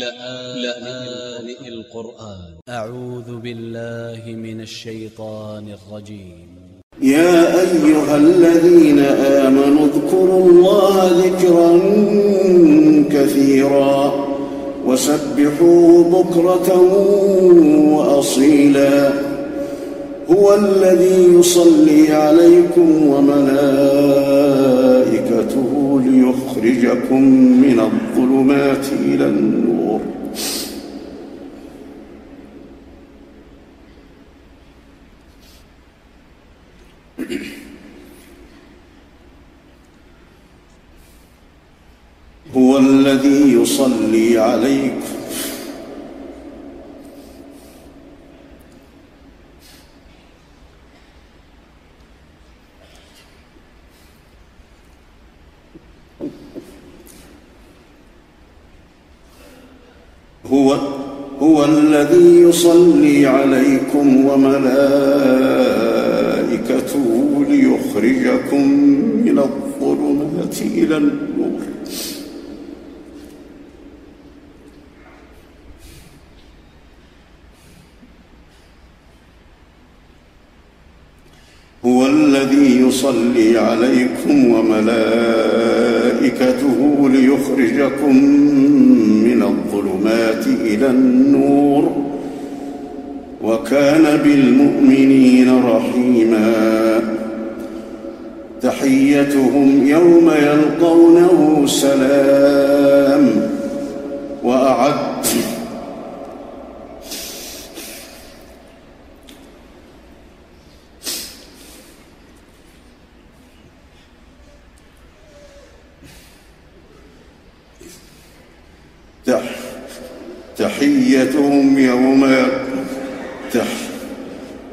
لآن القرآن. أ ع و ذ ب ا ل ل ه من ا ل ش ي ط ا ن ا ل ج ي م يا أيها الذين آمنوا اذكروا الله ذكرا كثيرا وسبحوا بكرة وأصيلا. هو الذي يصلي عليكم وملائكته ليخرجكم من الظلمات إلى النور. هو الذي يصلي عليكم. هو هو الذي يصلي عليكم وملائكته ليخرجكم من الظلمات إلى النور هو الذي يصلي عليكم وملائكته ليخرجكم من الظلمات إلى النور وكان بالمؤمنين رحيما تحيتهم يوم يلقونه سلام وأعد تحيتهم يوم تح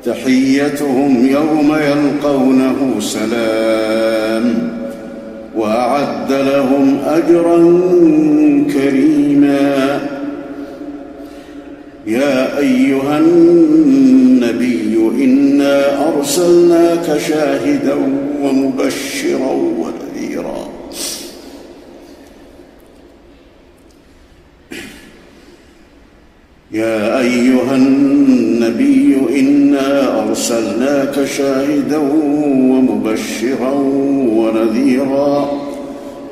تحيتهم يوم يلقونه سلام وأعد لهم أجرا كريما. يا أيها النبي إنا أرسلناك شاهدا ومبشرا ونذيرا. يا أيها النبي إنا أرسلناك شاهدا ومبشرا ونذيرا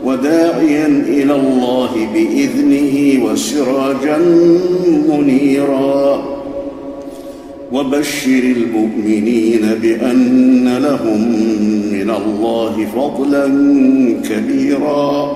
وداعيا إلى الله بإذنه وسراجا منيرا. وبشر المؤمنين بأن لهم من الله فضلا كبيرا.